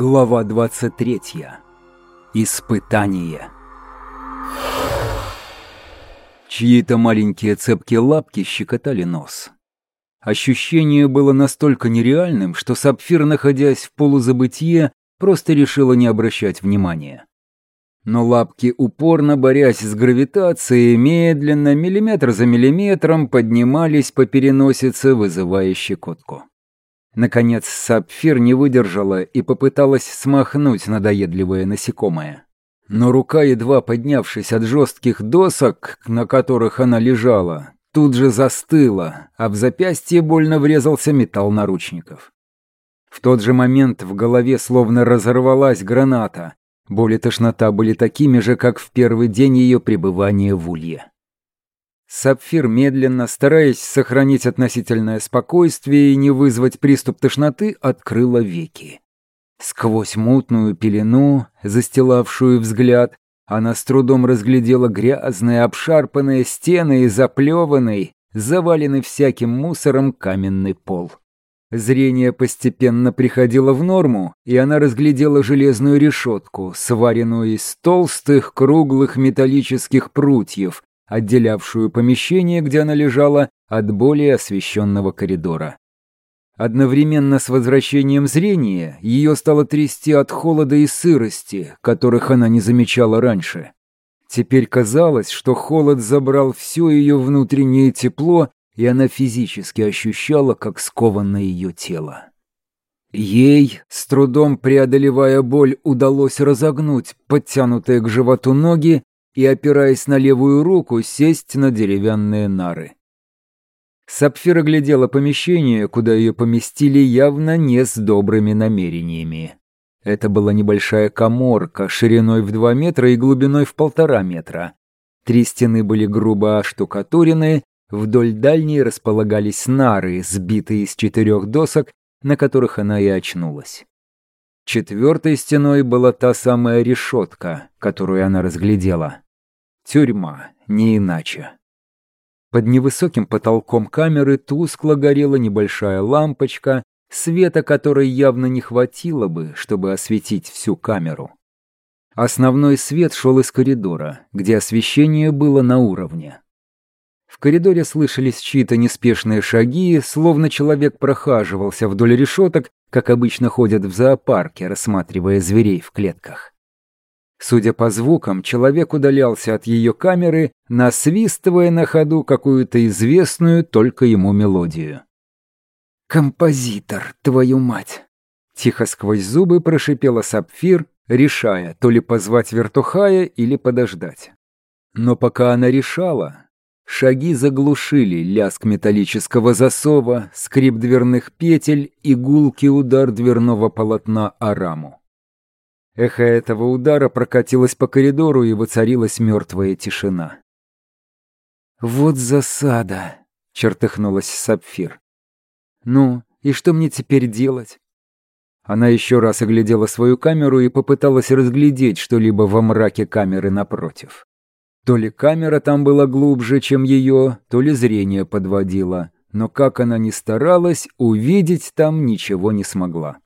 Глава 23. Испытание. Чьи-то маленькие цепкие лапки щекотали нос. Ощущение было настолько нереальным, что Сапфир, находясь в полузабытие, просто решила не обращать внимания. Но лапки, упорно борясь с гравитацией, медленно, миллиметр за миллиметром, поднимались по переносице, вызывая щекотку. Наконец Сапфир не выдержала и попыталась смахнуть надоедливое насекомое. Но рука, едва поднявшись от жестких досок, на которых она лежала, тут же застыла, а в запястье больно врезался металл наручников. В тот же момент в голове словно разорвалась граната. Боль и тошнота были такими же, как в первый день ее пребывания в Улье. Сапфир медленно, стараясь сохранить относительное спокойствие и не вызвать приступ тошноты, открыла веки. Сквозь мутную пелену, застилавшую взгляд, она с трудом разглядела грязные, обшарпанные стены и заплеванный, заваленный всяким мусором каменный пол. Зрение постепенно приходило в норму, и она разглядела железную решетку, сваренную из толстых круглых металлических прутьев, отделявшую помещение, где она лежала, от более освещенного коридора. Одновременно с возвращением зрения ее стало трясти от холода и сырости, которых она не замечала раньше. Теперь казалось, что холод забрал все ее внутреннее тепло, и она физически ощущала, как сковано ее тело. Ей, с трудом преодолевая боль, удалось разогнуть подтянутые к животу ноги и, опираясь на левую руку, сесть на деревянные нары. Сапфира глядела помещение, куда ее поместили явно не с добрыми намерениями. Это была небольшая коморка шириной в два метра и глубиной в полтора метра. Три стены были грубо оштукатурены, вдоль дальней располагались нары, сбитые из четырех досок, на которых она и очнулась. Четвертой стеной была та самая решетка, которую она разглядела. Тюрьма, не иначе. Под невысоким потолком камеры тускло горела небольшая лампочка, света которой явно не хватило бы, чтобы осветить всю камеру. Основной свет шел из коридора, где освещение было на уровне. В коридоре слышались чьи-то неспешные шаги, словно человек прохаживался вдоль решеток, как обычно ходят в зоопарке, рассматривая зверей в клетках. Судя по звукам, человек удалялся от ее камеры, насвистывая на ходу какую-то известную только ему мелодию. «Композитор, твою мать!» Тихо сквозь зубы прошипела Сапфир, решая, то ли позвать вертухая или подождать. Но пока она решала, шаги заглушили лязг металлического засова, скрип дверных петель и гулкий удар дверного полотна о раму. Эхо этого удара прокатилось по коридору, и воцарилась мертвая тишина. «Вот засада!» — чертыхнулась Сапфир. «Ну, и что мне теперь делать?» Она еще раз оглядела свою камеру и попыталась разглядеть что-либо во мраке камеры напротив. То ли камера там была глубже, чем ее, то ли зрение подводило, но как она ни старалась, увидеть там ничего не смогла.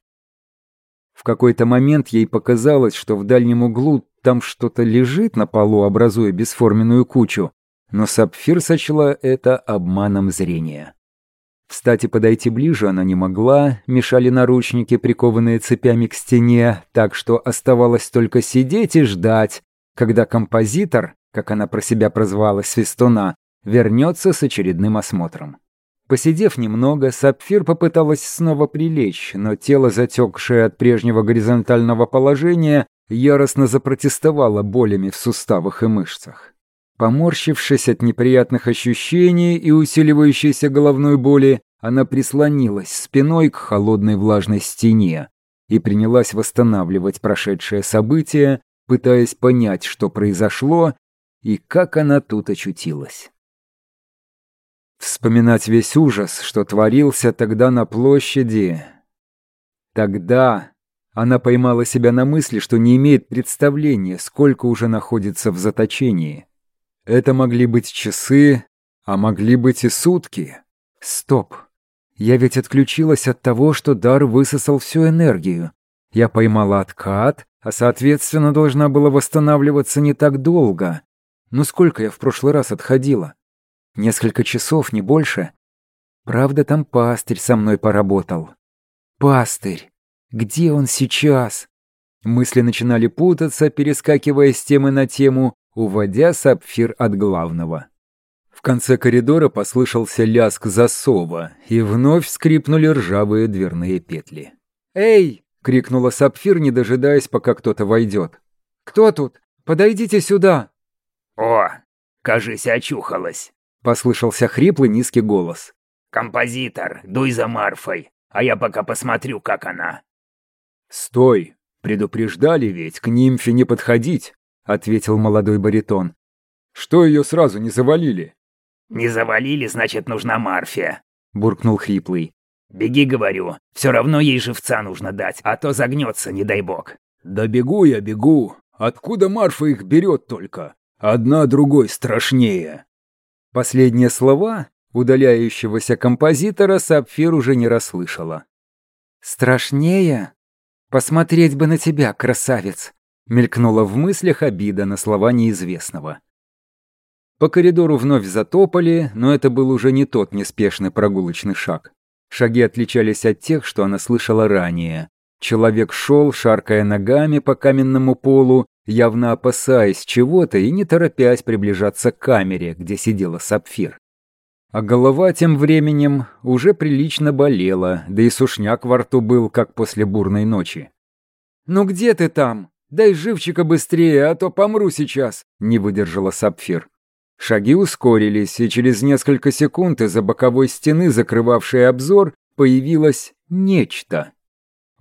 В какой-то момент ей показалось, что в дальнем углу там что-то лежит на полу, образуя бесформенную кучу, но Сапфир сочла это обманом зрения. Встать и подойти ближе она не могла, мешали наручники, прикованные цепями к стене, так что оставалось только сидеть и ждать, когда композитор, как она про себя прозвала Свистуна, вернется с очередным осмотром. Посидев немного, Сапфир попыталась снова прилечь, но тело, затекшее от прежнего горизонтального положения, яростно запротестовало болями в суставах и мышцах. Поморщившись от неприятных ощущений и усиливающейся головной боли, она прислонилась спиной к холодной влажной стене и принялась восстанавливать прошедшее событие, пытаясь понять, что произошло и как она тут очутилась. Вспоминать весь ужас, что творился тогда на площади. Тогда она поймала себя на мысли, что не имеет представления, сколько уже находится в заточении. Это могли быть часы, а могли быть и сутки. Стоп. Я ведь отключилась от того, что дар высосал всю энергию. Я поймала откат, а соответственно должна была восстанавливаться не так долго. Ну сколько я в прошлый раз отходила? Несколько часов, не больше. Правда, там пастырь со мной поработал. Пастырь. Где он сейчас? Мысли начинали путаться, перескакивая с темы на тему, уводя сапфир от главного. В конце коридора послышался лязг засова, и вновь скрипнули ржавые дверные петли. «Эй!» — крикнула сапфир, не дожидаясь, пока кто-то войдет. «Кто тут? Подойдите сюда!» «О, кажись, очухалась!» — послышался хриплый низкий голос. «Композитор, дуй за Марфой, а я пока посмотрю, как она». «Стой! Предупреждали ведь, к нимфе не подходить!» — ответил молодой баритон. «Что ее сразу не завалили?» «Не завалили, значит, нужна Марфия», — буркнул хриплый. «Беги, говорю, все равно ей живца нужно дать, а то загнется, не дай бог». «Да бегу я, бегу. Откуда Марфа их берет только? Одна другой страшнее». Последние слова удаляющегося композитора Сапфир уже не расслышала. «Страшнее? Посмотреть бы на тебя, красавец!» мелькнула в мыслях обида на слова неизвестного. По коридору вновь затопали, но это был уже не тот неспешный прогулочный шаг. Шаги отличались от тех, что она слышала ранее. Человек шел, шаркая ногами по каменному полу, явно опасаясь чего-то и не торопясь приближаться к камере, где сидела Сапфир. А голова тем временем уже прилично болела, да и сушняк во рту был, как после бурной ночи. «Ну где ты там? Дай живчика быстрее, а то помру сейчас!» — не выдержала Сапфир. Шаги ускорились, и через несколько секунд из-за боковой стены, закрывавшей обзор, появилось нечто.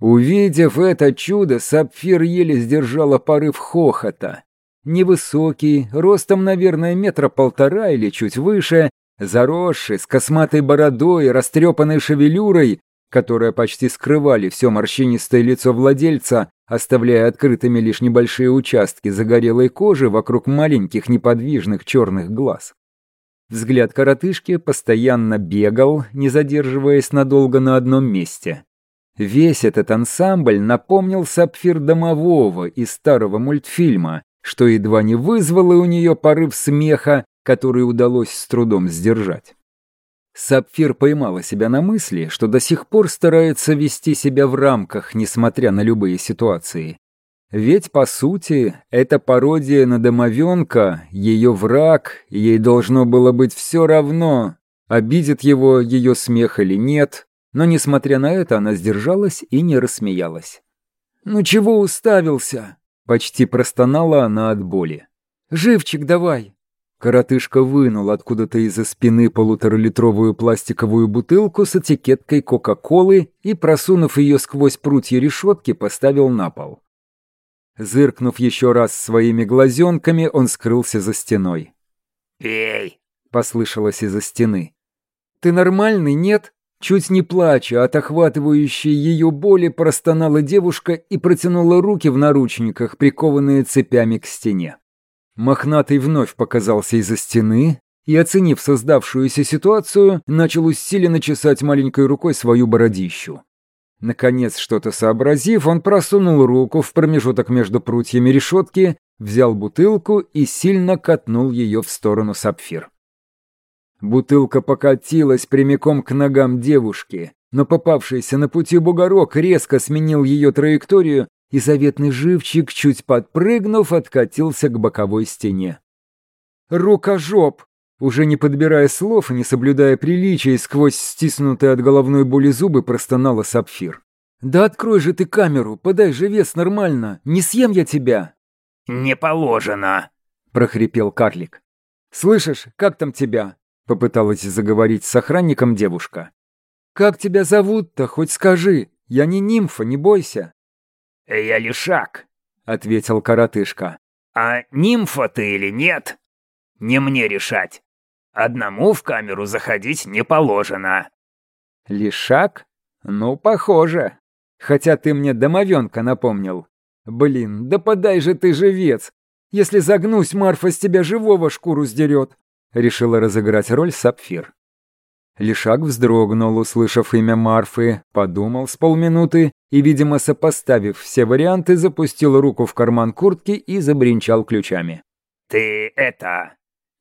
Увидев это чудо, Сапфир еле сдержала порыв хохота. Невысокий, ростом, наверное, метра полтора или чуть выше, заросший, с косматой бородой, растрепанной шевелюрой, которая почти скрывали все морщинистое лицо владельца, оставляя открытыми лишь небольшие участки загорелой кожи вокруг маленьких неподвижных черных глаз. Взгляд коротышки постоянно бегал, не задерживаясь надолго на одном месте. Весь этот ансамбль напомнил сапфир домового из старого мультфильма, что едва не вызвало у нее порыв смеха, который удалось с трудом сдержать. Сапфир поймала себя на мысли, что до сих пор старается вести себя в рамках, несмотря на любые ситуации. Ведь, по сути, эта пародия на домовенка, ее враг, ей должно было быть все равно, обидит его ее смех или нет, но, несмотря на это, она сдержалась и не рассмеялась. «Ну чего уставился?» — почти простонала она от боли. «Живчик давай!» Коротышка вынул откуда-то из-за спины полуторалитровую пластиковую бутылку с этикеткой Кока-Колы и, просунув ее сквозь прутья решетки, поставил на пол. Зыркнув еще раз своими глазенками, он скрылся за стеной. «Пей!» — послышалось из-за стены. «Ты нормальный, нет?» Чуть не плача от охватывающей ее боли, простонала девушка и протянула руки в наручниках, прикованные цепями к стене. Мохнатый вновь показался из-за стены и, оценив создавшуюся ситуацию, начал усиленно чесать маленькой рукой свою бородищу. Наконец, что-то сообразив, он просунул руку в промежуток между прутьями решетки, взял бутылку и сильно катнул ее в сторону сапфир. Бутылка покатилась прямиком к ногам девушки, но попавшийся на пути бугорок резко сменил ее траекторию и заветный живчик, чуть подпрыгнув, откатился к боковой стене. «Рукожоп!» Уже не подбирая слов и не соблюдая приличий, сквозь стиснутые от головной боли зубы простонала Сапфир. «Да открой же ты камеру, подай же вес нормально, не съем я тебя!» «Не положено!» — прохрипел карлик. «Слышишь, как там тебя?» — попыталась заговорить с охранником девушка. «Как тебя зовут-то, хоть скажи, я не нимфа, не бойся!» «Я лишак», — ответил коротышка. «А нимфа ты или нет? Не мне решать. Одному в камеру заходить не положено». «Лишак? Ну, похоже. Хотя ты мне домовенка напомнил. Блин, да подай же ты живец. Если загнусь, Марфа с тебя живого шкуру сдерет», — решила разыграть роль Сапфир. Лишак вздрогнул, услышав имя Марфы, подумал с полминуты и, видимо, сопоставив все варианты, запустил руку в карман куртки и забринчал ключами. «Ты это...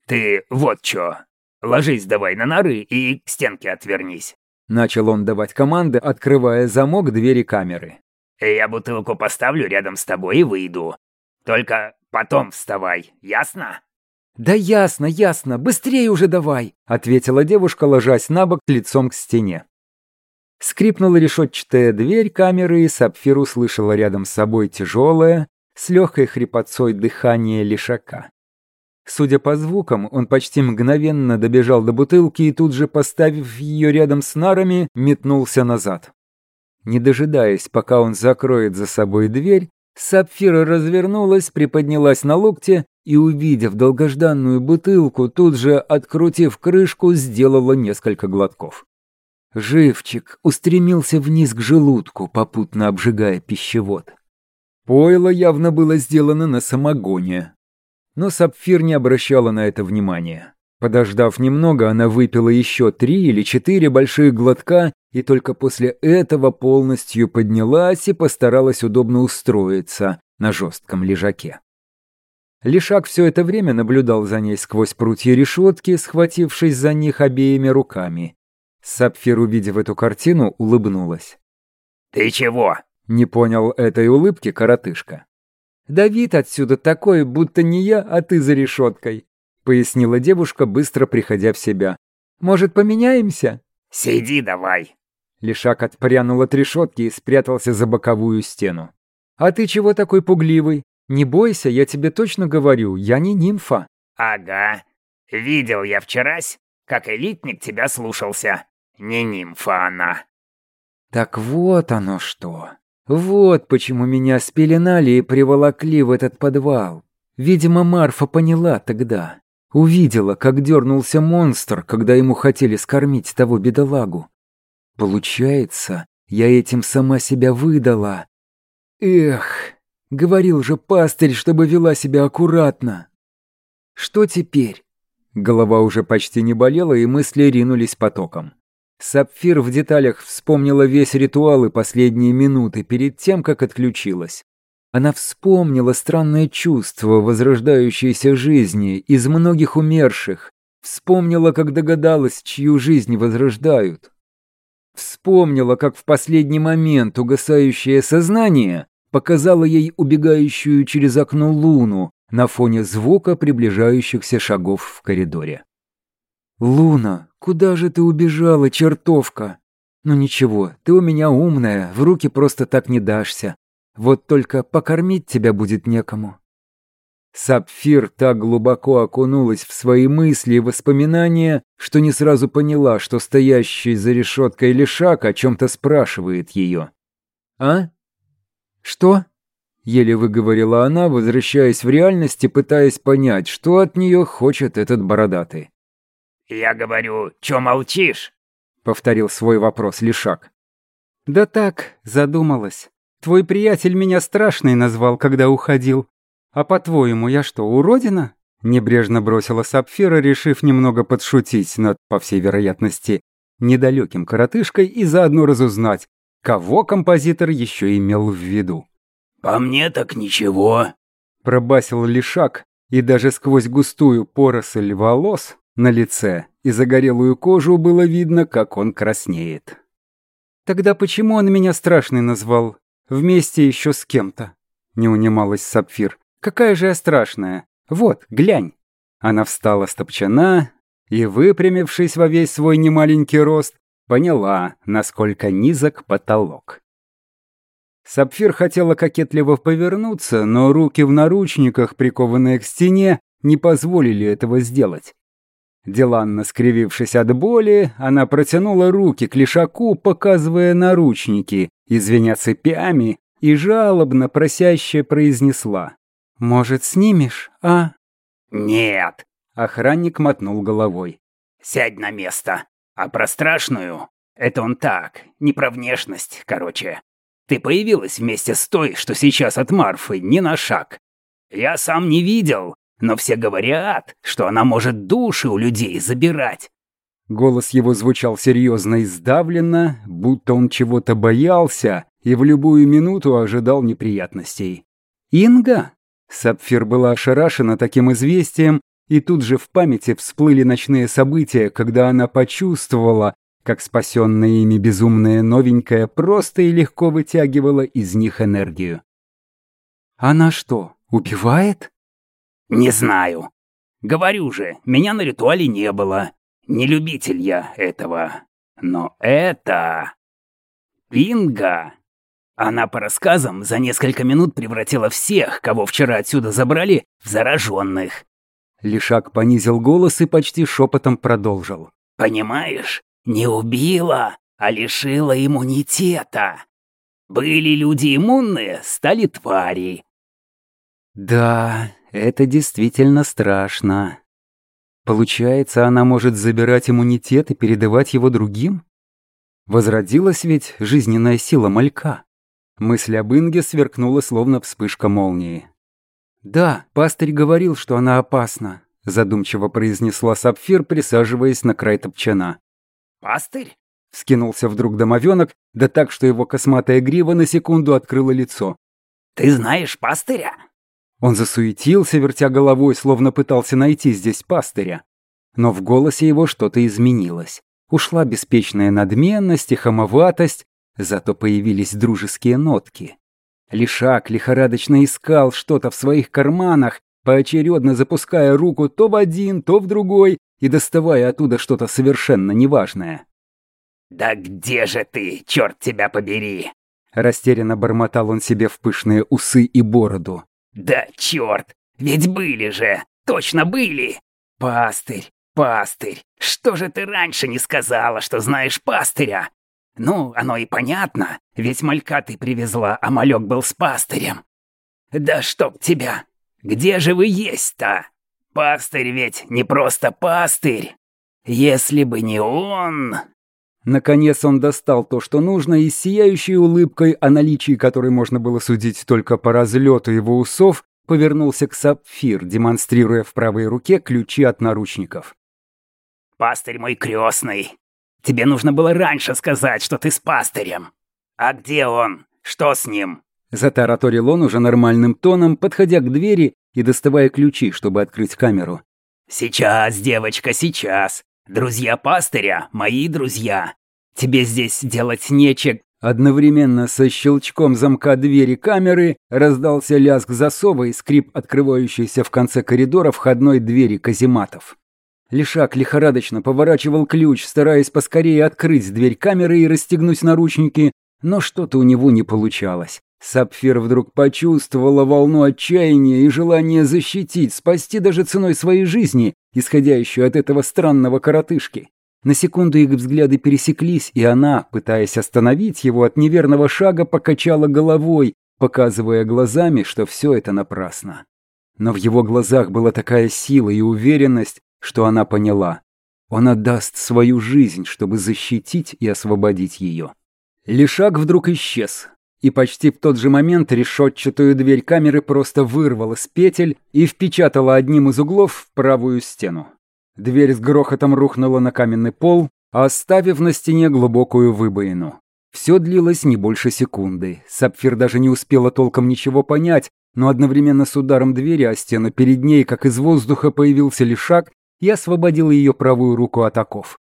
Ты вот чё. Ложись давай на нары и к стенке отвернись». Начал он давать команды, открывая замок двери камеры. «Я бутылку поставлю рядом с тобой и выйду. Только потом вставай, ясно?» «Да ясно, ясно, быстрее уже давай!» — ответила девушка, ложась на бок лицом к стене. Скрипнула решетчатая дверь камеры, и Сапфир услышала рядом с собой тяжелое, с легкой хрипотцой дыхание лишака. Судя по звукам, он почти мгновенно добежал до бутылки и тут же, поставив ее рядом с нарами, метнулся назад. Не дожидаясь, пока он закроет за собой дверь, Сапфира развернулась, приподнялась на локте и, увидев долгожданную бутылку, тут же, открутив крышку, сделала несколько глотков. Живчик устремился вниз к желудку, попутно обжигая пищевод. Пойло явно было сделано на самогоне. Но Сапфир не обращала на это внимания. Подождав немного, она выпила еще три или четыре больших глотка и только после этого полностью поднялась и постаралась удобно устроиться на жестком лежаке. Лишак все это время наблюдал за ней сквозь прутья решетки, схватившись за них обеими руками. Сапфир, увидев эту картину, улыбнулась. «Ты чего?» — не понял этой улыбки коротышка. «Давид отсюда такой, будто не я, а ты за решеткой», — пояснила девушка, быстро приходя в себя. «Может, поменяемся?» «Сиди давай». Лишак отпрянул от решетки и спрятался за боковую стену. «А ты чего такой пугливый? Не бойся, я тебе точно говорю, я не нимфа». «Ага. Видел я вчерась, как элитник тебя слушался. Не нимфа она». «Так вот оно что. Вот почему меня спеленали и приволокли в этот подвал. Видимо, Марфа поняла тогда. Увидела, как дернулся монстр, когда ему хотели скормить того бедолагу. Получается, я этим сама себя выдала. Эх, говорил же пастырь, чтобы вела себя аккуратно. Что теперь? Голова уже почти не болела, и мысли ринулись потоком. Сапфир в деталях вспомнила весь ритуал и последние минуты перед тем, как отключилась. Она вспомнила странное чувство возрождающейся жизни из многих умерших, вспомнила, как догадалась, чью жизнь возрождают. Вспомнила, как в последний момент угасающее сознание показало ей убегающую через окно луну на фоне звука приближающихся шагов в коридоре. «Луна, куда же ты убежала, чертовка? Ну ничего, ты у меня умная, в руки просто так не дашься. Вот только покормить тебя будет некому». Сапфир так глубоко окунулась в свои мысли и воспоминания, что не сразу поняла, что стоящий за решеткой лишак о чем-то спрашивает ее. «А? Что?» — еле выговорила она, возвращаясь в реальность и пытаясь понять, что от нее хочет этот бородатый. «Я говорю, чё молчишь?» — повторил свой вопрос Лишак. «Да так, задумалась. Твой приятель меня страшной назвал, когда уходил. А по-твоему, я что, уродина?» Небрежно бросила Сапфира, решив немного подшутить над, по всей вероятности, недалеким коротышкой и заодно разузнать, кого композитор еще имел в виду. «По мне так ничего», — пробасил Лишак, и даже сквозь густую поросль волос на лице и загорелую кожу было видно, как он краснеет. «Тогда почему он меня страшный назвал? Вместе еще с кем-то?» Не унималась Сапфир. «Какая же я страшная? Вот, глянь!» Она встала стопчана и, выпрямившись во весь свой немаленький рост, поняла, насколько низок потолок. Сапфир хотела кокетливо повернуться, но руки в наручниках, прикованные к стене, не позволили этого сделать. Деланно скривившись от боли, она протянула руки к лишаку, показывая наручники, извиня цепями, и жалобно просяще произнесла. «Может, снимешь, а?» «Нет», — охранник мотнул головой. «Сядь на место. А про страшную? Это он так, не про внешность, короче. Ты появилась вместе с той, что сейчас от Марфы, не на шаг. Я сам не видел, но все говорят, что она может души у людей забирать. Голос его звучал серьезно и сдавленно, будто он чего-то боялся и в любую минуту ожидал неприятностей. «Инга?» Сапфир была ошарашена таким известием, и тут же в памяти всплыли ночные события, когда она почувствовала, как спасенная ими безумная новенькая просто и легко вытягивала из них энергию. «Она что, убивает?» «Не знаю. Говорю же, меня на ритуале не было. Не любитель я этого. Но это... Инга... Она по рассказам за несколько минут превратила всех, кого вчера отсюда забрали, в зараженных. Лишак понизил голос и почти шепотом продолжил. «Понимаешь, не убила, а лишила иммунитета. Были люди иммунные, стали твари». «Да, это действительно страшно. Получается, она может забирать иммунитет и передавать его другим? Возродилась ведь жизненная сила малька. Мысль об Инге сверкнула, словно вспышка молнии. «Да, пастырь говорил, что она опасна», — задумчиво произнесла Сапфир, присаживаясь на край топчана. «Пастырь?» — вскинулся вдруг домовенок, да так, что его косматая грива на секунду открыла лицо. «Ты знаешь пастыря?» Он засуетился, вертя головой, словно пытался найти здесь пастыря. Но в голосе его что-то изменилось. Ушла беспечная надменность и хамоватость, зато появились дружеские нотки. Лишак лихорадочно искал что-то в своих карманах, поочередно запуская руку то в один, то в другой и доставая оттуда что-то совершенно неважное. «Да где же ты, черт тебя побери!» Растерянно бормотал он себе в пышные усы и бороду. Да черт, ведь были же, точно были. Пастырь, пастырь, что же ты раньше не сказала, что знаешь пастыря? Ну, оно и понятно, ведь малька ты привезла, а малек был с пастырем. Да чтоб тебя, где же вы есть-то? Пастырь ведь не просто пастырь. Если бы не он... Наконец он достал то, что нужно, и с сияющей улыбкой, о наличии которой можно было судить только по разлету его усов, повернулся к Сапфир, демонстрируя в правой руке ключи от наручников. «Пастырь мой крестный, тебе нужно было раньше сказать, что ты с пастырем. А где он? Что с ним?» Затараторил он уже нормальным тоном, подходя к двери и доставая ключи, чтобы открыть камеру. «Сейчас, девочка, сейчас. Друзья пастыря — мои друзья. Тебе здесь делать нечего». Одновременно со щелчком замка двери камеры раздался лязг засова и скрип открывающейся в конце коридора входной двери казематов. Лишак лихорадочно поворачивал ключ, стараясь поскорее открыть дверь камеры и расстегнуть наручники, но что-то у него не получалось. Сапфир вдруг почувствовала волну отчаяния и желание защитить, спасти даже ценой своей жизни, исходящую от этого странного коротышки. На секунду их взгляды пересеклись, и она, пытаясь остановить его от неверного шага, покачала головой, показывая глазами, что все это напрасно. Но в его глазах была такая сила и уверенность, что она поняла. Он отдаст свою жизнь, чтобы защитить и освободить ее. Лишак вдруг исчез, и почти в тот же момент решетчатую дверь камеры просто вырвала с петель и впечатала одним из углов в правую стену. Дверь с грохотом рухнула на каменный пол, оставив на стене глубокую выбоину. Все длилось не больше секунды. Сапфир даже не успела толком ничего понять, но одновременно с ударом двери о стену перед ней, как из воздуха, появился лишак и освободил ее правую руку от оков.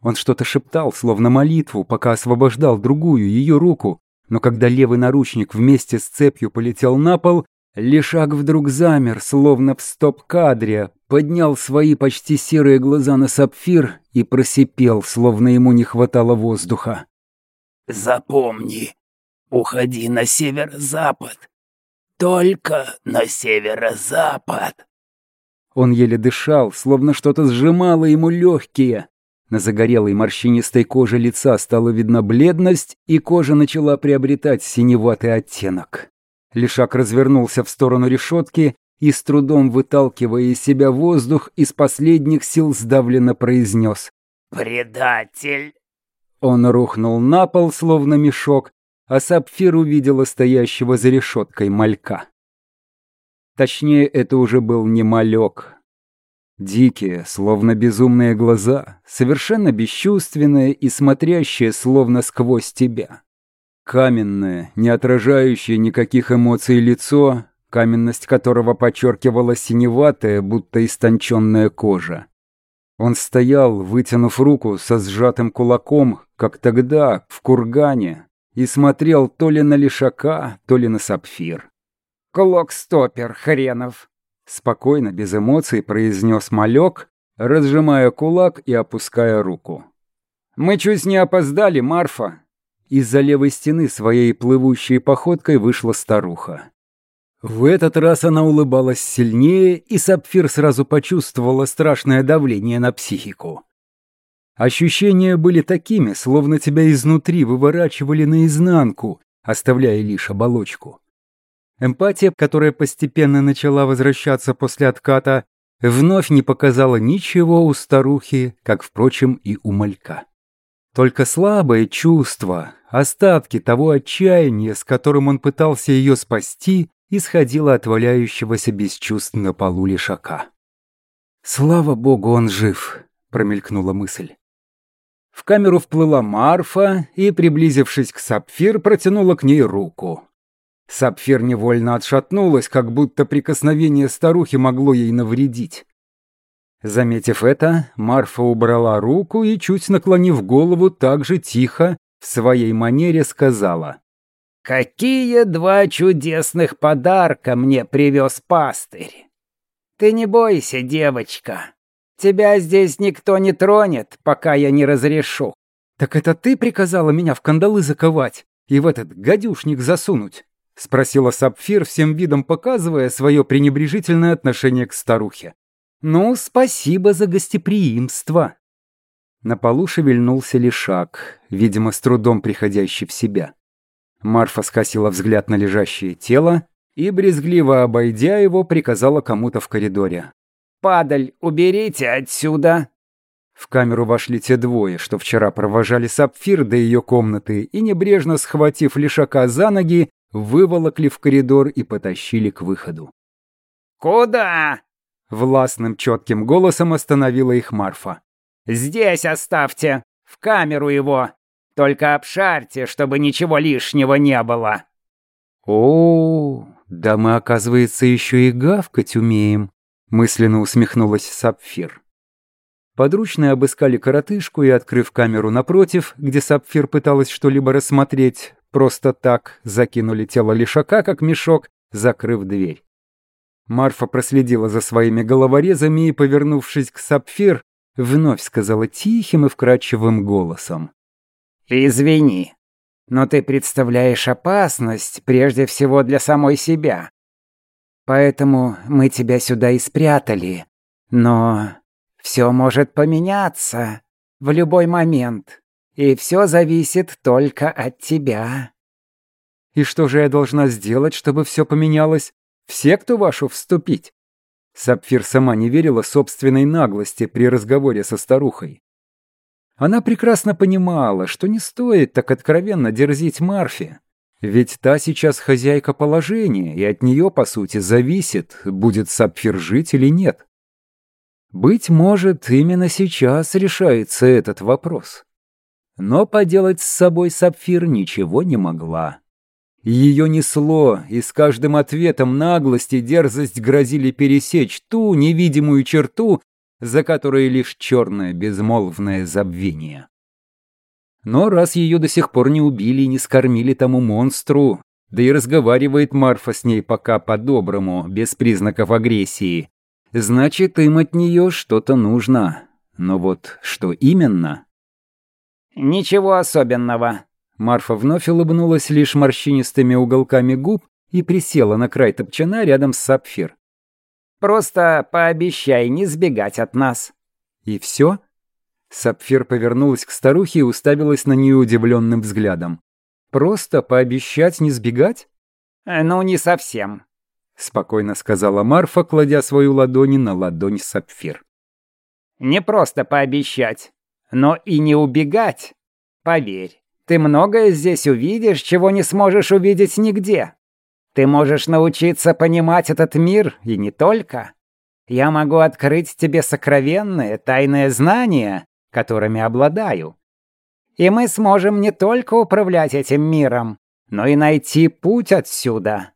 Он что-то шептал, словно молитву, пока освобождал другую, ее руку, но когда левый наручник вместе с цепью полетел на пол, Лишак вдруг замер, словно в стоп-кадре, поднял свои почти серые глаза на сапфир и просипел, словно ему не хватало воздуха. «Запомни, уходи на северо-запад. Только на северо-запад». Он еле дышал, словно что-то сжимало ему легкие. На загорелой морщинистой коже лица стала видна бледность, и кожа начала приобретать синеватый оттенок. Лишак развернулся в сторону решетки и, с трудом выталкивая из себя воздух, из последних сил сдавленно произнес «Предатель!» Он рухнул на пол, словно мешок, а Сапфир увидела стоящего за решеткой малька. Точнее, это уже был не малек, Дикие, словно безумные глаза, совершенно бесчувственные и смотрящие словно сквозь тебя. Каменное, не отражающее никаких эмоций лицо, каменность которого подчеркивала синеватая, будто истонченная кожа. Он стоял, вытянув руку со сжатым кулаком, как тогда, в кургане, и смотрел то ли на лишака, то ли на сапфир. «Клок-стопер, хренов!» Спокойно, без эмоций, произнес малек, разжимая кулак и опуская руку. «Мы чуть не опоздали, Марфа!» Из-за левой стены своей плывущей походкой вышла старуха. В этот раз она улыбалась сильнее, и Сапфир сразу почувствовала страшное давление на психику. Ощущения были такими, словно тебя изнутри выворачивали наизнанку, оставляя лишь оболочку. Эмпатия, которая постепенно начала возвращаться после отката, вновь не показала ничего у старухи, как, впрочем, и у малька. Только слабое чувство, остатки того отчаяния, с которым он пытался ее спасти, исходило от валяющегося без чувств на полу лишака. «Слава богу, он жив», — промелькнула мысль. В камеру вплыла Марфа и, приблизившись к Сапфир, протянула к ней руку. Сапфир невольно отшатнулась, как будто прикосновение старухи могло ей навредить. Заметив это, Марфа убрала руку и, чуть наклонив голову, так же тихо, в своей манере сказала. «Какие два чудесных подарка мне привез пастырь! Ты не бойся, девочка, тебя здесь никто не тронет, пока я не разрешу». «Так это ты приказала меня в кандалы заковать и в этот гадюшник засунуть?» — спросила Сапфир, всем видом показывая свое пренебрежительное отношение к старухе. «Ну, спасибо за гостеприимство». На полу шевельнулся лишак, видимо, с трудом приходящий в себя. Марфа скосила взгляд на лежащее тело и, брезгливо обойдя его, приказала кому-то в коридоре. «Падаль, уберите отсюда!» В камеру вошли те двое, что вчера провожали Сапфир до ее комнаты и, небрежно схватив лишака за ноги, выволокли в коридор и потащили к выходу. «Куда?» — властным четким голосом остановила их Марфа. «Здесь оставьте! В камеру его! Только обшарьте, чтобы ничего лишнего не было. О, да мы, оказывается, еще и гавкать умеем, мысленно усмехнулась Сапфир. Подручные обыскали коротышку и, открыв камеру напротив, где Сапфир пыталась что-либо рассмотреть, просто так закинули тело лишака, как мешок, закрыв дверь. Марфа проследила за своими головорезами и, повернувшись к Сапфир, вновь сказала тихим и вкрадчивым голосом. «Извини, но ты представляешь опасность прежде всего для самой себя. Поэтому мы тебя сюда и спрятали. Но все может поменяться в любой момент, и все зависит только от тебя». «И что же я должна сделать, чтобы все поменялось? В секту вашу вступить?» Сапфир сама не верила собственной наглости при разговоре со старухой. Она прекрасно понимала, что не стоит так откровенно дерзить Марфе. Ведь та сейчас хозяйка положения, и от нее, по сути, зависит, будет Сапфир жить или нет. Быть может, именно сейчас решается этот вопрос. Но поделать с собой Сапфир ничего не могла. Ее несло, и с каждым ответом наглость и дерзость грозили пересечь ту невидимую черту, за которой лишь черное безмолвное забвение. Но раз ее до сих пор не убили и не скормили тому монстру, да и разговаривает Марфа с ней пока по-доброму, без признаков агрессии, значит, им от нее что-то нужно. Но вот что именно? «Ничего особенного». Марфа вновь улыбнулась лишь морщинистыми уголками губ и присела на край топчана рядом с Сапфир. Просто пообещай не сбегать от нас». «И все?» Сапфир повернулась к старухе и уставилась на нее удивленным взглядом. «Просто пообещать не сбегать?» «Э, «Ну, не совсем», — спокойно сказала Марфа, кладя свою ладонь на ладонь Сапфир. «Не просто пообещать, но и не убегать. Поверь, ты многое здесь увидишь, чего не сможешь увидеть нигде. Ты можешь научиться понимать этот мир, и не только. Я могу открыть тебе сокровенные, тайные знания, которыми обладаю. И мы сможем не только управлять этим миром, но и найти путь отсюда».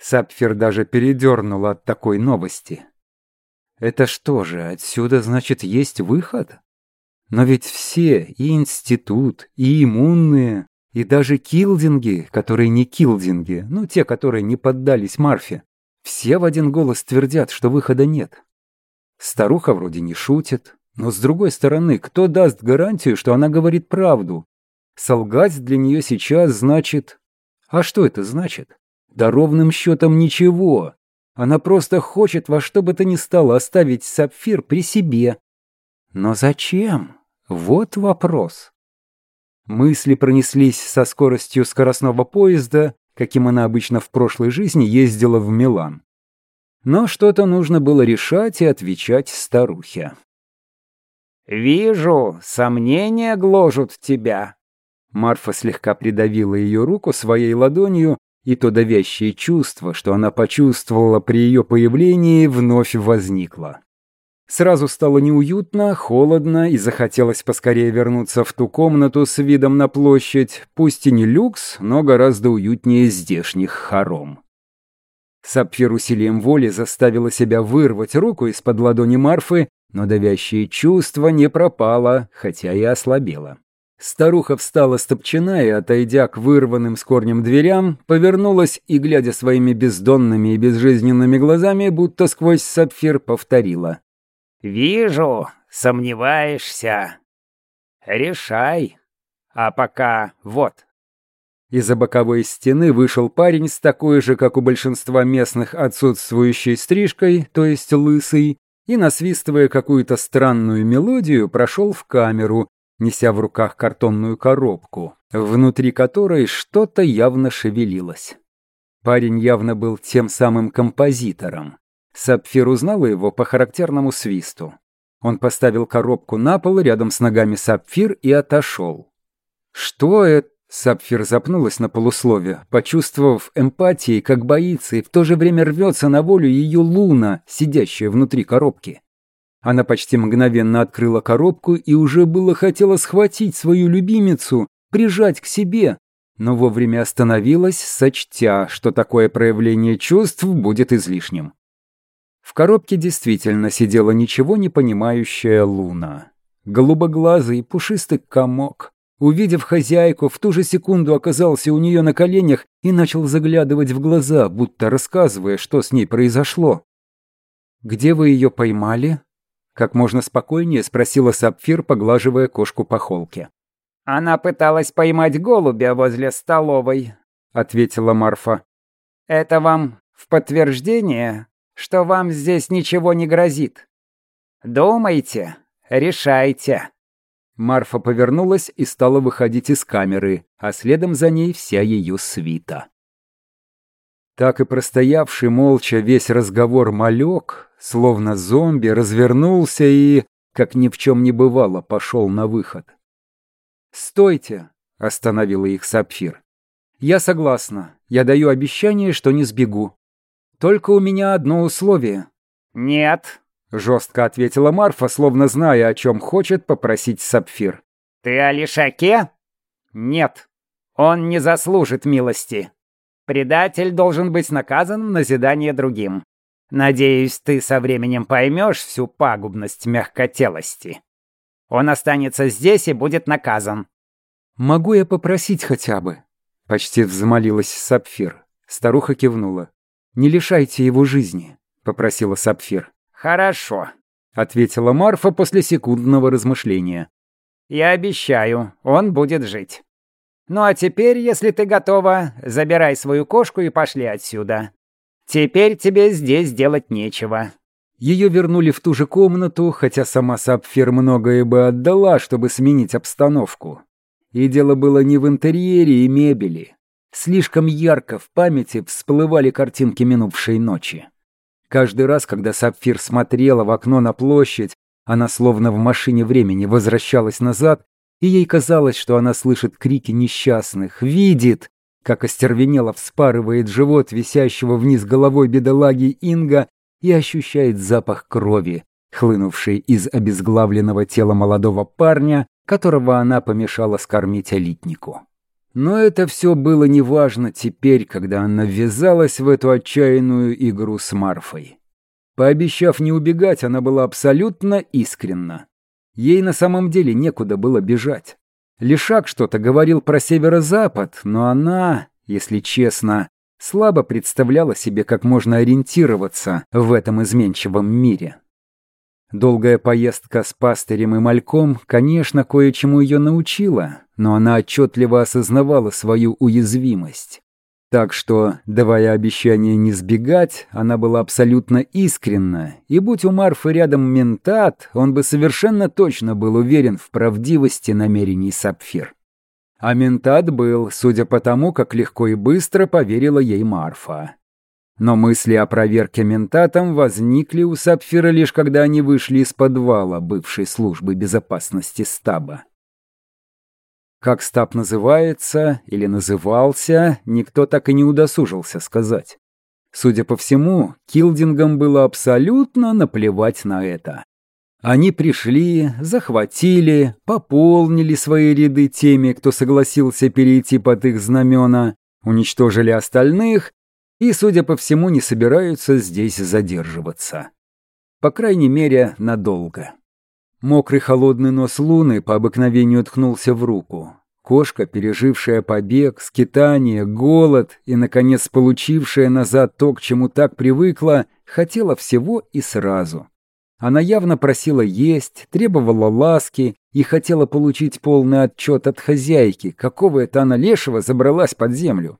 Сапфир даже передернул от такой новости. «Это что же, отсюда, значит, есть выход? Но ведь все, и институт, и иммунные, и даже килдинги, которые не килдинги, ну, те, которые не поддались Марфе, все в один голос твердят, что выхода нет. Старуха вроде не шутит, но с другой стороны, кто даст гарантию, что она говорит правду? Солгать для нее сейчас значит... А что это значит? Да ровным счетом ничего. Она просто хочет во что бы то ни стало оставить сапфир при себе. Но зачем? Вот вопрос. Мысли пронеслись со скоростью скоростного поезда, каким она обычно в прошлой жизни ездила в Милан. Но что-то нужно было решать и отвечать старухе. «Вижу, сомнения гложут тебя». Марфа слегка придавила ее руку своей ладонью, и то давящее чувство, что она почувствовала при ее появлении, вновь возникло. Сразу стало неуютно, холодно, и захотелось поскорее вернуться в ту комнату с видом на площадь, пусть и не люкс, но гораздо уютнее здешних хором. Сапфир усилием воли заставила себя вырвать руку из-под ладони Марфы но давящее чувство не пропало, хотя и ослабело. Старуха встала стопчена и, отойдя к вырванным с корнем дверям, повернулась и, глядя своими бездонными и безжизненными глазами, будто сквозь сапфир повторила. «Вижу, сомневаешься. Решай. А пока вот». Из-за боковой стены вышел парень с такой же, как у большинства местных, отсутствующей стрижкой, то есть лысый, и, насвистывая какую-то странную мелодию, прошел в камеру, неся в руках картонную коробку, внутри которой что-то явно шевелилось. Парень явно был тем самым композитором. Сапфир узнала его по характерному свисту. Он поставил коробку на пол рядом с ногами Сапфир и отошел. «Что это?» Сапфир запнулась на полуслове, почувствовав эмпатией, как боится и в то же время рвется на волю ее луна, сидящая внутри коробки. Она почти мгновенно открыла коробку и уже было хотела схватить свою любимицу, прижать к себе, но вовремя остановилась, сочтя, что такое проявление чувств будет излишним. В коробке действительно сидела ничего не понимающая луна. Голубоглазый пушистый комок, Увидев хозяйку, в ту же секунду оказался у нее на коленях и начал заглядывать в глаза, будто рассказывая, что с ней произошло. «Где вы ее поймали?» Как можно спокойнее спросила Сапфир, поглаживая кошку по холке. «Она пыталась поймать голубя возле столовой», — ответила Марфа. «Это вам в подтверждение, что вам здесь ничего не грозит. Думайте, решайте». Марфа повернулась и стала выходить из камеры, а следом за ней вся ее свита. Так и простоявший молча весь разговор малек, словно зомби, развернулся и, как ни в чем не бывало, пошел на выход. «Стойте!» — остановила их Сапфир. «Я согласна. Я даю обещание, что не сбегу. Только у меня одно условие». «Нет», Жестко ответила Марфа, словно зная, о чем хочет попросить Сапфир. «Ты о Лишаке?» «Нет, он не заслужит милости. Предатель должен быть наказан в назидание другим. Надеюсь, ты со временем поймешь всю пагубность мягкотелости. Он останется здесь и будет наказан». «Могу я попросить хотя бы?» Почти взмолилась Сапфир. Старуха кивнула. «Не лишайте его жизни», — попросила Сапфир. «Хорошо», — ответила Марфа после секундного размышления. «Я обещаю, он будет жить. Ну а теперь, если ты готова, забирай свою кошку и пошли отсюда. Теперь тебе здесь делать нечего». Ее вернули в ту же комнату, хотя сама Сапфир многое бы отдала, чтобы сменить обстановку. И дело было не в интерьере и мебели. Слишком ярко в памяти всплывали картинки минувшей ночи. Каждый раз, когда Сапфир смотрела в окно на площадь, она словно в машине времени возвращалась назад, и ей казалось, что она слышит крики несчастных, видит, как остервенело вспарывает живот висящего вниз головой бедолаги Инга и ощущает запах крови, хлынувший из обезглавленного тела молодого парня, которого она помешала скормить элитнику. Но это все было неважно теперь, когда она ввязалась в эту отчаянную игру с Марфой. Пообещав не убегать, она была абсолютно искренна. Ей на самом деле некуда было бежать. Лишак что-то говорил про северо-запад, но она, если честно, слабо представляла себе, как можно ориентироваться в этом изменчивом мире. Долгая поездка с пастырем и мальком, конечно, кое-чему ее научила, но она отчетливо осознавала свою уязвимость. Так что, давая обещание не сбегать, она была абсолютно искренна, и будь у Марфы рядом ментат, он бы совершенно точно был уверен в правдивости намерений Сапфир. А ментат был, судя по тому, как легко и быстро поверила ей Марфа. Но мысли о проверке ментатом возникли у Сапфира лишь когда они вышли из подвала бывшей службы безопасности стаба. Как стаб называется или назывался, никто так и не удосужился сказать. Судя по всему, Килдингам было абсолютно наплевать на это. Они пришли, захватили, пополнили свои ряды теми, кто согласился перейти под их знамена, уничтожили остальных и, судя по всему, не собираются здесь задерживаться. По крайней мере, надолго. Мокрый холодный нос Луны по обыкновению ткнулся в руку. Кошка, пережившая побег, скитание, голод и, наконец, получившая назад то, к чему так привыкла, хотела всего и сразу. Она явно просила есть, требовала ласки и хотела получить полный отчет от хозяйки, какого это она лешего забралась под землю.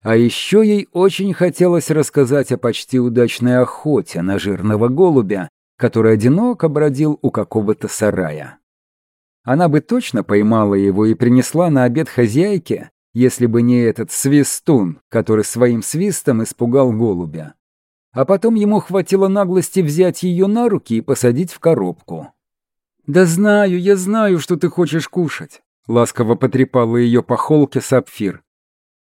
А еще ей очень хотелось рассказать о почти удачной охоте на жирного голубя, который одиноко бродил у какого-то сарая. Она бы точно поймала его и принесла на обед хозяйке, если бы не этот свистун, который своим свистом испугал голубя. А потом ему хватило наглости взять ее на руки и посадить в коробку. «Да знаю, я знаю, что ты хочешь кушать», — ласково потрепала ее по холке сапфир.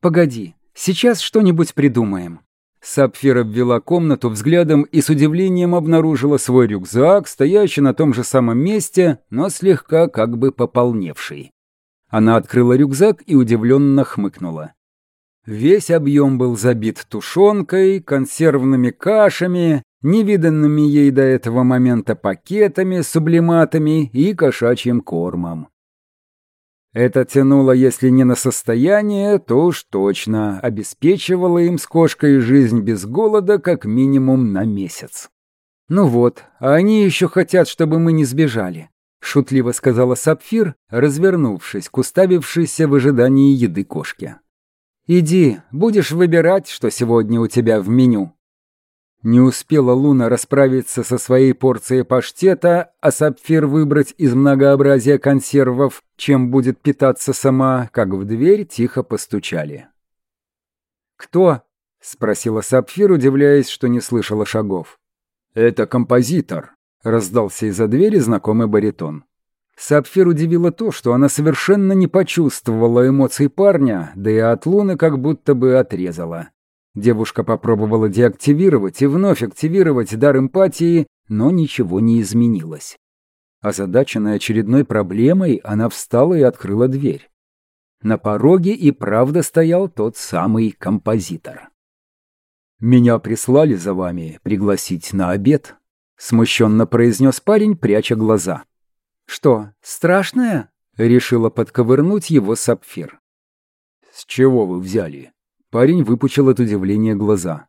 «Погоди, сейчас что-нибудь придумаем». Сапфир обвела комнату взглядом и с удивлением обнаружила свой рюкзак, стоящий на том же самом месте, но слегка как бы пополневший. Она открыла рюкзак и удивленно хмыкнула. Весь объем был забит тушенкой, консервными кашами, невиданными ей до этого момента пакетами, сублиматами и кошачьим кормом. Это тянуло, если не на состояние, то уж точно обеспечивало им с кошкой жизнь без голода как минимум на месяц. «Ну вот, а они еще хотят, чтобы мы не сбежали», — шутливо сказала Сапфир, развернувшись уставившейся в ожидании еды кошке. «Иди, будешь выбирать, что сегодня у тебя в меню». Не успела Луна расправиться со своей порцией паштета, а Сапфир выбрать из многообразия консервов, чем будет питаться сама, как в дверь тихо постучали. «Кто?» — спросила Сапфир, удивляясь, что не слышала шагов. «Это композитор», — раздался из-за двери знакомый баритон. Сапфир удивило то, что она совершенно не почувствовала эмоций парня, да и от Луны как будто бы отрезала. Девушка попробовала деактивировать и вновь активировать дар эмпатии, но ничего не изменилось. Озадаченная очередной проблемой, она встала и открыла дверь. На пороге и правда стоял тот самый композитор. «Меня прислали за вами пригласить на обед», — смущенно произнес парень, пряча глаза. «Что, страшное?» — решила подковырнуть его сапфир. «С чего вы взяли?» Парень выпучил от удивления глаза.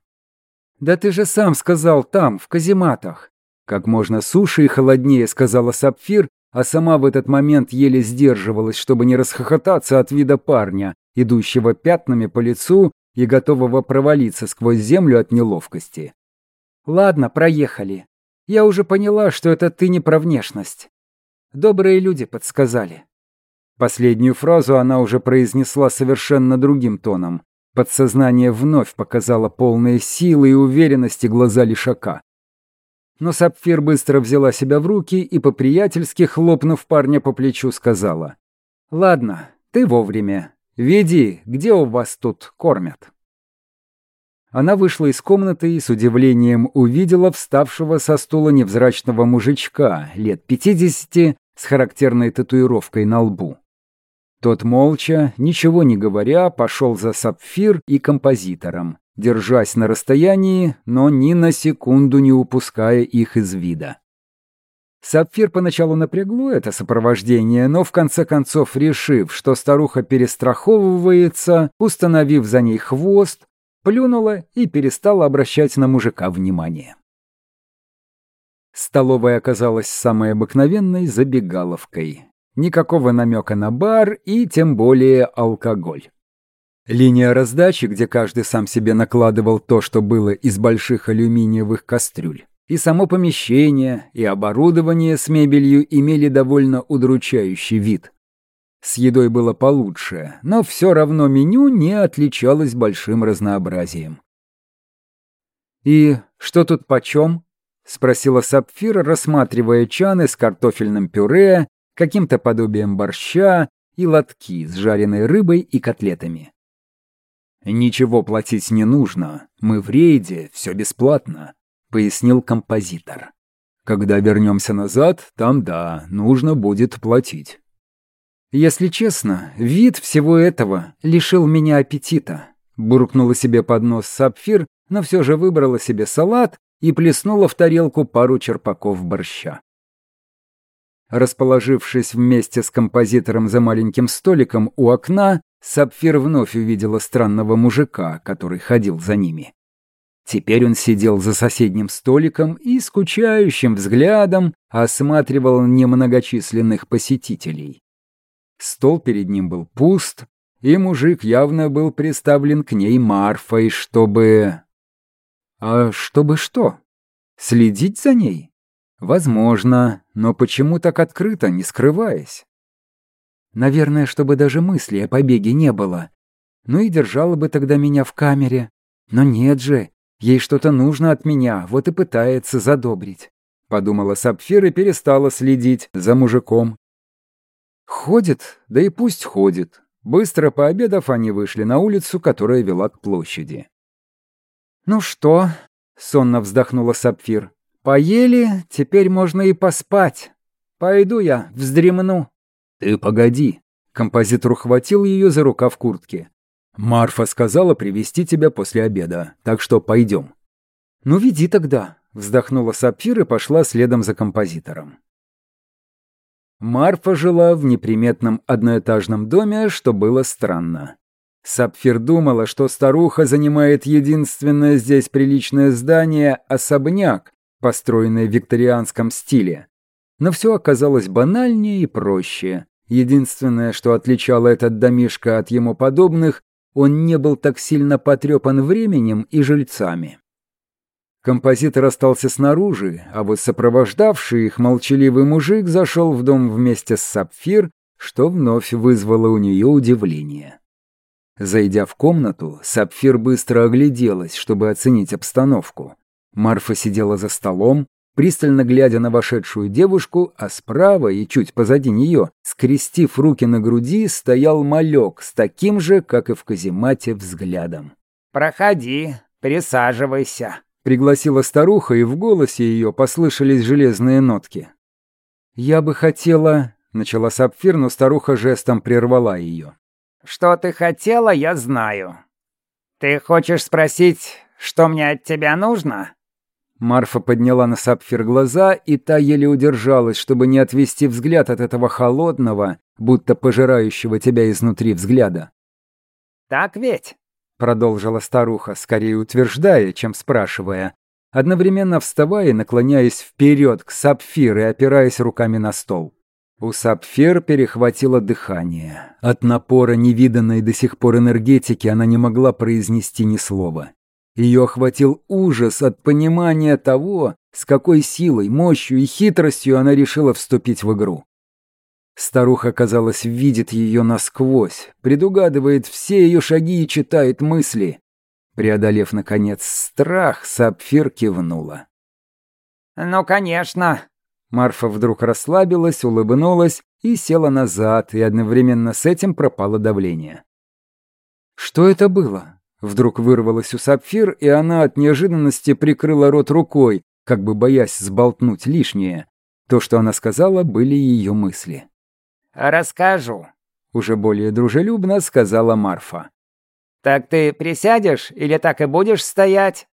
«Да ты же сам сказал там, в казематах!» Как можно суше и холоднее сказала Сапфир, а сама в этот момент еле сдерживалась, чтобы не расхохотаться от вида парня, идущего пятнами по лицу и готового провалиться сквозь землю от неловкости. «Ладно, проехали. Я уже поняла, что это ты не про внешность. Добрые люди подсказали». Последнюю фразу она уже произнесла совершенно другим тоном, Подсознание вновь показало полные силы и уверенности глаза лишака. Но Сапфир быстро взяла себя в руки и, по-приятельски хлопнув парня по плечу, сказала. «Ладно, ты вовремя. Веди, где у вас тут кормят?» Она вышла из комнаты и с удивлением увидела вставшего со стула невзрачного мужичка лет пятидесяти с характерной татуировкой на лбу. Тот молча, ничего не говоря, пошел за сапфир и композитором, держась на расстоянии, но ни на секунду не упуская их из вида. Сапфир поначалу напрягло это сопровождение, но в конце концов, решив, что старуха перестраховывается, установив за ней хвост, плюнула и перестала обращать на мужика внимание. Столовая оказалась самой обыкновенной забегаловкой. Никакого намека на бар и тем более алкоголь. Линия раздачи, где каждый сам себе накладывал то, что было из больших алюминиевых кастрюль. И само помещение, и оборудование с мебелью имели довольно удручающий вид. С едой было получше, но все равно меню не отличалось большим разнообразием. «И что тут почем?» — спросила Сапфир, рассматривая чаны с картофельным пюре, каким-то подобием борща и лотки с жареной рыбой и котлетами. «Ничего платить не нужно, мы в рейде, все бесплатно», — пояснил композитор. «Когда вернемся назад, там да, нужно будет платить». «Если честно, вид всего этого лишил меня аппетита», — буркнула себе под нос сапфир, но все же выбрала себе салат и плеснула в тарелку пару черпаков борща. Расположившись вместе с композитором за маленьким столиком у окна, Сапфир вновь увидела странного мужика, который ходил за ними. Теперь он сидел за соседним столиком и скучающим взглядом осматривал немногочисленных посетителей. Стол перед ним был пуст, и мужик явно был приставлен к ней Марфой, чтобы... А чтобы что? Следить за ней? Возможно, но почему так открыто, не скрываясь? Наверное, чтобы даже мысли о побеге не было. Ну и держала бы тогда меня в камере. Но нет же, Ей что-то нужно от меня, вот и пытается задобрить. Подумала Сапфир и перестала следить за мужиком. Ходит, да и пусть ходит. Быстро пообедав, они вышли на улицу, которая вела к площади. «Ну что?» — сонно вздохнула Сапфир. «Поели, теперь можно и поспать. Пойду я, вздремну». «Ты погоди». Композитор ухватил ее за рукав куртки. Марфа сказала привести тебя после обеда, так что пойдем. Ну веди тогда, вздохнула Сапфир и пошла следом за композитором. Марфа жила в неприметном одноэтажном доме, что было странно. Сапфир думала, что старуха занимает единственное здесь приличное здание – особняк, построенный в викторианском стиле. Но все оказалось банальнее и проще. Единственное, что отличало этот домишко от ему подобных, он не был так сильно потрепан временем и жильцами. Композитор остался снаружи, а вот сопровождавший их молчаливый мужик зашел в дом вместе с Сапфир, что вновь вызвало у нее удивление. Зайдя в комнату, Сапфир быстро огляделась, чтобы оценить обстановку. Марфа сидела за столом, пристально глядя на вошедшую девушку, а справа и чуть позади нее, скрестив руки на груди, стоял малек с таким же, как и в каземате, взглядом. «Проходи, присаживайся», — пригласила старуха, и в голосе ее послышались железные нотки. «Я бы хотела...» — начала Сапфир, но старуха жестом прервала ее. «Что ты хотела, я знаю. Ты хочешь спросить, что мне от тебя нужно?» Марфа подняла на Сапфир глаза, и та еле удержалась, чтобы не отвести взгляд от этого холодного, будто пожирающего тебя изнутри взгляда. «Так ведь?» — продолжила старуха, скорее утверждая, чем спрашивая, одновременно вставая и наклоняясь вперед к Сапфир и опираясь руками на стол. У Сапфир перехватило дыхание. От напора невиданной до сих пор энергетики она не могла произнести ни слова. Ее охватил ужас от понимания того, с какой силой, мощью и хитростью она решила вступить в игру. Старуха, казалось, видит ее насквозь, предугадывает все ее шаги и читает мысли. Преодолев, наконец, страх, Сапфир кивнула. «Ну, конечно!» Марфа вдруг расслабилась, улыбнулась и села назад, и одновременно с этим пропало давление. «Что это было?» Вдруг вырвалась у Сапфир, и она от неожиданности прикрыла рот рукой, как бы боясь сболтнуть лишнее. То, что она сказала, были ее мысли. «Расскажу», — уже более дружелюбно сказала Марфа. «Так ты присядешь или так и будешь стоять?»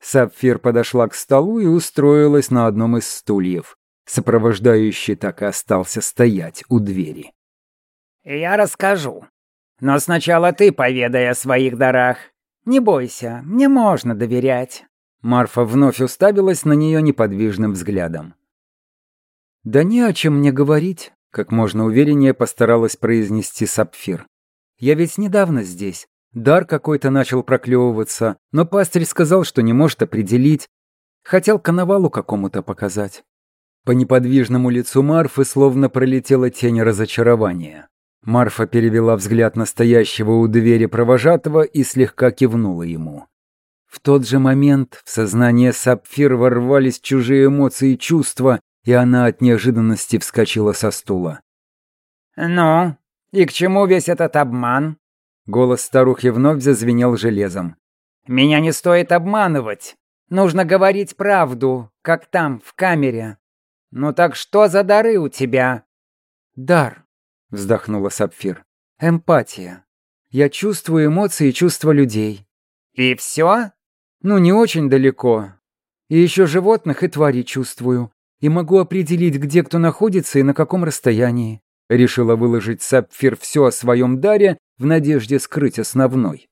Сапфир подошла к столу и устроилась на одном из стульев. Сопровождающий так и остался стоять у двери. «Я расскажу. Но сначала ты поведай о своих дарах. Не бойся, мне можно доверять». Марфа вновь уставилась на нее неподвижным взглядом. «Да не о чем мне говорить», — как можно увереннее постаралась произнести Сапфир. «Я ведь недавно здесь. Дар какой-то начал проклевываться, но пастырь сказал, что не может определить. Хотел коновалу какому-то показать». По неподвижному лицу Марфы словно пролетела тень разочарования. Марфа перевела взгляд настоящего у двери провожатого и слегка кивнула ему. В тот же момент в сознание Сапфир ворвались чужие эмоции и чувства, и она от неожиданности вскочила со стула. «Ну, и к чему весь этот обман?» Голос старухи вновь зазвенел железом. «Меня не стоит обманывать. Нужно говорить правду, как там, в камере. Ну так что за дары у тебя?» «Дар», — вздохнула Сапфир. «Эмпатия. Я чувствую эмоции и чувства людей». «И все?» «Ну, не очень далеко. И еще животных и тварей чувствую. И могу определить, где кто находится и на каком расстоянии». Решила выложить Сапфир все о своем даре в надежде скрыть основной.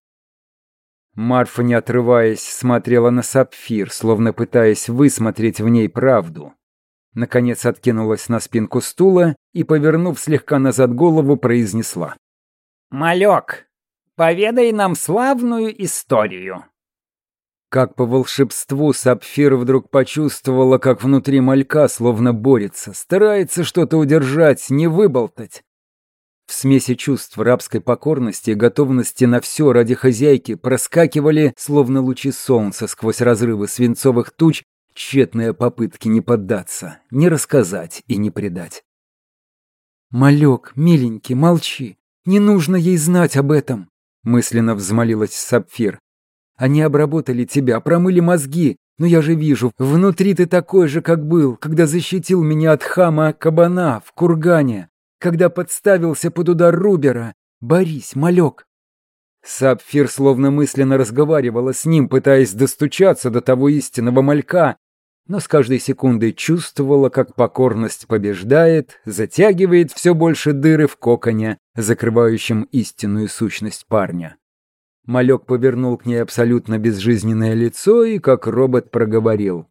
Марфа, не отрываясь, смотрела на Сапфир, словно пытаясь высмотреть в ней правду. Наконец откинулась на спинку стула и, повернув слегка назад голову, произнесла. «Малек, поведай нам славную историю». Как по волшебству Сапфир вдруг почувствовала, как внутри малька словно борется, старается что-то удержать, не выболтать. В смеси чувств рабской покорности и готовности на все ради хозяйки проскакивали, словно лучи солнца сквозь разрывы свинцовых туч, Тщетные попытки не поддаться, не рассказать и не предать. «Малек, миленький, молчи. Не нужно ей знать об этом», — мысленно взмолилась Сапфир. «Они обработали тебя, промыли мозги, но я же вижу, внутри ты такой же, как был, когда защитил меня от хама кабана в кургане, когда подставился под удар Рубера. Борись, малек». Сапфир словно мысленно разговаривала с ним, пытаясь достучаться до того истинного малька, но с каждой секундой чувствовала, как покорность побеждает, затягивает все больше дыры в коконе, закрывающем истинную сущность парня. Малек повернул к ней абсолютно безжизненное лицо и, как робот, проговорил.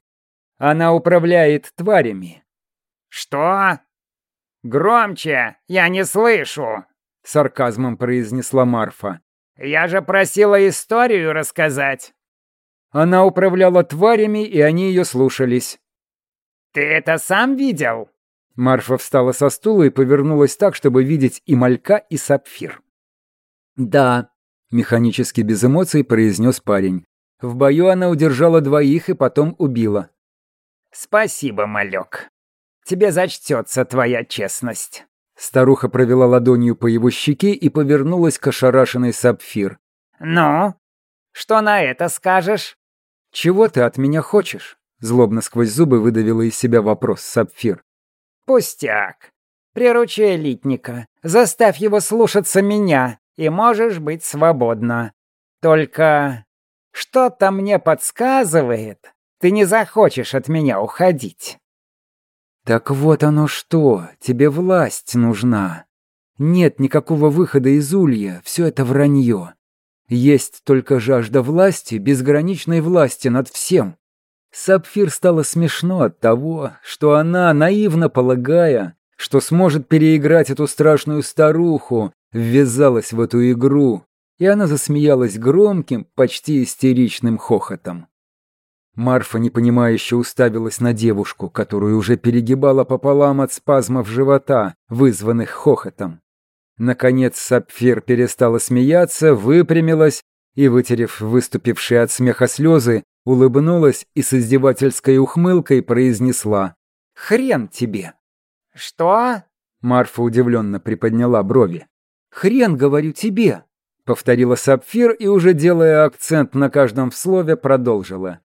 «Она управляет тварями». «Что? Громче! Я не слышу!» — сарказмом произнесла Марфа. «Я же просила историю рассказать». Она управляла тварями, и они ее слушались. «Ты это сам видел?» Марфа встала со стула и повернулась так, чтобы видеть и малька, и сапфир. «Да», — механически без эмоций произнес парень. «В бою она удержала двоих и потом убила». «Спасибо, малек. Тебе зачтется твоя честность». Старуха провела ладонью по его щеке и повернулась к ошарашенной сапфир. «Ну, что на это скажешь?» «Чего ты от меня хочешь?» Злобно сквозь зубы выдавила из себя вопрос Сапфир. «Пустяк. Приручи элитника. Заставь его слушаться меня, и можешь быть свободна. Только что-то мне подсказывает, ты не захочешь от меня уходить». «Так вот оно что, тебе власть нужна. Нет никакого выхода из улья, все это вранье. Есть только жажда власти, безграничной власти над всем. Сапфир стало смешно от того, что она, наивно полагая, что сможет переиграть эту страшную старуху, ввязалась в эту игру, и она засмеялась громким, почти истеричным хохотом. Марфа непонимающе уставилась на девушку, которую уже перегибала пополам от спазмов живота, вызванных хохотом. Наконец Сапфир перестала смеяться, выпрямилась и, вытерев выступившие от смеха слезы, улыбнулась и с издевательской ухмылкой произнесла «Хрен тебе!» «Что?» Марфа удивленно приподняла брови. «Хрен, говорю, тебе! — повторила Сапфир и, уже делая акцент на каждом слове, продолжила.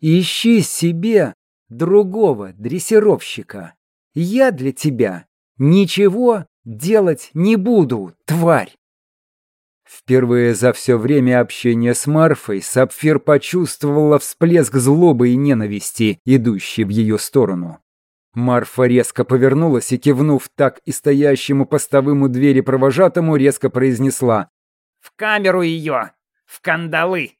«Ищи себе другого дрессировщика. Я для тебя ничего делать не буду, тварь!» Впервые за все время общения с Марфой Сапфир почувствовала всплеск злобы и ненависти, идущий в ее сторону. Марфа резко повернулась и, кивнув так и стоящему постовым у двери провожатому, резко произнесла «В камеру ее! В кандалы!»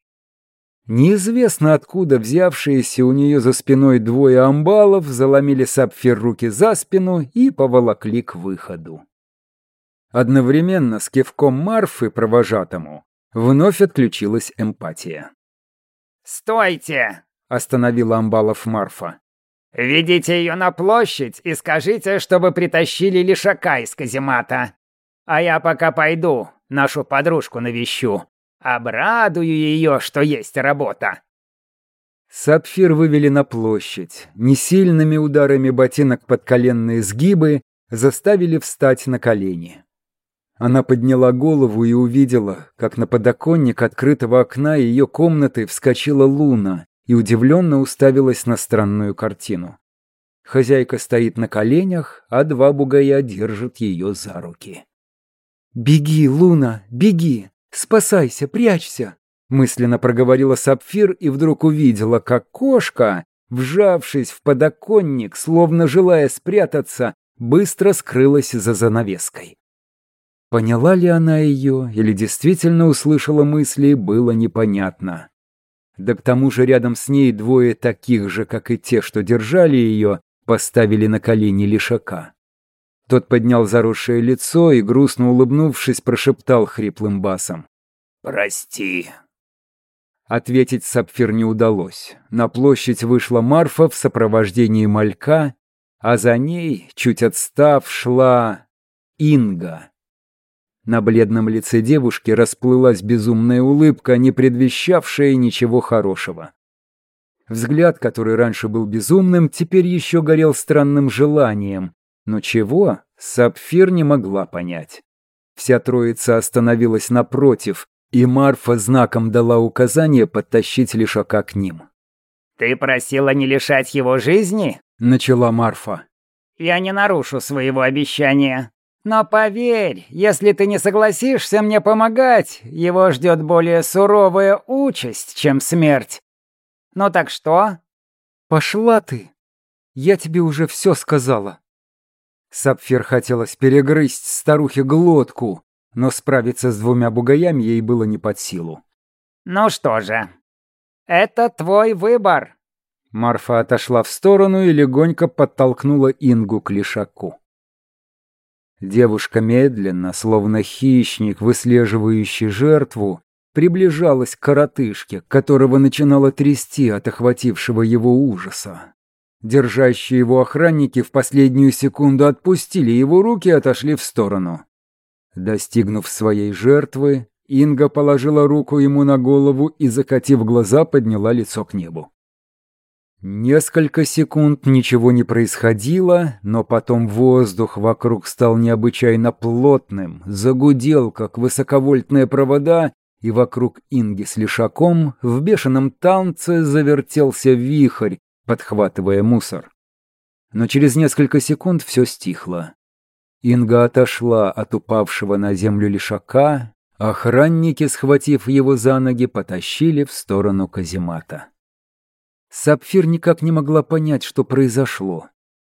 Неизвестно откуда взявшиеся у нее за спиной двое амбалов заломили Сапфир руки за спину и поволокли к выходу. Одновременно с кивком Марфы провожатому вновь отключилась эмпатия. «Стойте!» — остановила Амбалов Марфа. «Ведите ее на площадь и скажите, чтобы притащили лишака из каземата. А я пока пойду, нашу подружку навещу. Обрадую ее, что есть работа». Сапфир вывели на площадь. Несильными ударами ботинок под коленные сгибы заставили встать на колени. Она подняла голову и увидела, как на подоконник открытого окна ее комнаты вскочила луна и удивленно уставилась на странную картину. Хозяйка стоит на коленях, а два бугая держат ее за руки. «Беги, Луна, беги! Спасайся, прячься!» Мысленно проговорила Сапфир и вдруг увидела, как кошка, вжавшись в подоконник, словно желая спрятаться, быстро скрылась за занавеской. Поняла ли она ее или действительно услышала мысли, было непонятно. Да к тому же рядом с ней двое таких же, как и те, что держали ее, поставили на колени лишака. Тот поднял заросшее лицо и, грустно улыбнувшись, прошептал хриплым басом. «Прости». Ответить Сапфир не удалось. На площадь вышла Марфа в сопровождении малька, а за ней, чуть отстав, шла Инга. На бледном лице девушки расплылась безумная улыбка, не предвещавшая ничего хорошего. Взгляд, который раньше был безумным, теперь еще горел странным желанием. Но чего, Сапфир не могла понять. Вся троица остановилась напротив, и Марфа знаком дала указание подтащить Лишака к ним. «Ты просила не лишать его жизни?» — начала Марфа. «Я не нарушу своего обещания. Но поверь, если ты не согласишься мне помогать, его ждет более суровая участь, чем смерть. Ну так что? Пошла ты. Я тебе уже все сказала. Сапфир хотелось перегрызть старухе глотку, но справиться с двумя бугаями ей было не под силу. Ну что же, это твой выбор. Марфа отошла в сторону и легонько подтолкнула Ингу к лишаку. Девушка медленно, словно хищник, выслеживающий жертву, приближалась к коротышке, которого начинало трясти от охватившего его ужаса. Держащие его охранники в последнюю секунду отпустили его руки и отошли в сторону. Достигнув своей жертвы, Инга положила руку ему на голову и, закатив глаза, подняла лицо к небу. Несколько секунд ничего не происходило, но потом воздух вокруг стал необычайно плотным, загудел, как высоковольтные провода, и вокруг Инги с Лишаком в бешеном танце завертелся вихрь, подхватывая мусор. Но через несколько секунд все стихло. Инга отошла от упавшего на землю Лишака, охранники, схватив его за ноги, потащили в сторону каземата. Сапфир никак не могла понять, что произошло.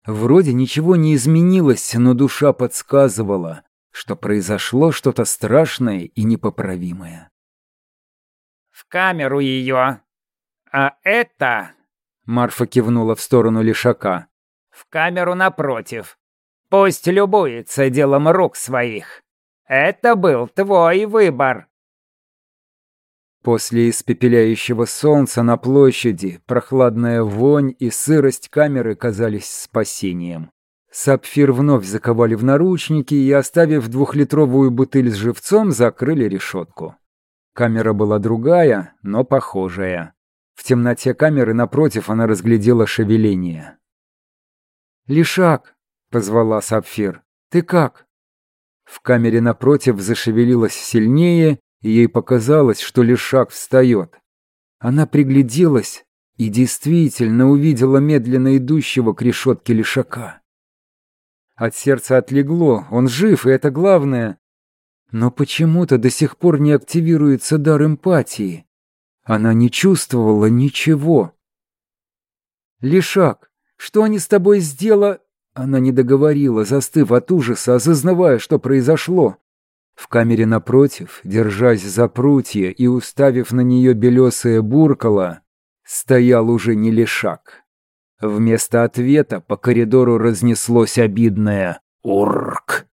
Вроде ничего не изменилось, но душа подсказывала, что произошло что-то страшное и непоправимое. «В камеру ее! А это...» Марфа кивнула в сторону Лишака. «В камеру напротив. Пусть любуется делом рук своих. Это был твой выбор». После испепеляющего солнца на площади прохладная вонь и сырость камеры казались спасением. Сапфир вновь заковали в наручники и, оставив двухлитровую бутыль с живцом, закрыли решетку. Камера была другая, но похожая. В темноте камеры напротив она разглядела шевеление. «Лишак!» — позвала Сапфир. «Ты как?» В камере напротив зашевелилась сильнее, и ей показалось, что Лешак встает. Она пригляделась и действительно увидела медленно идущего к решетке Лешака. От сердца отлегло, он жив, и это главное. Но почему-то до сих пор не активируется дар эмпатии. Она не чувствовала ничего. «Лишак, что они с тобой сделали?» Она не договорила, застыв от ужаса, осознавая, что произошло. В камере напротив, держась за прутья и уставив на нее белесое буркало, стоял уже не Лишак. Вместо ответа по коридору разнеслось обидное «Урк!».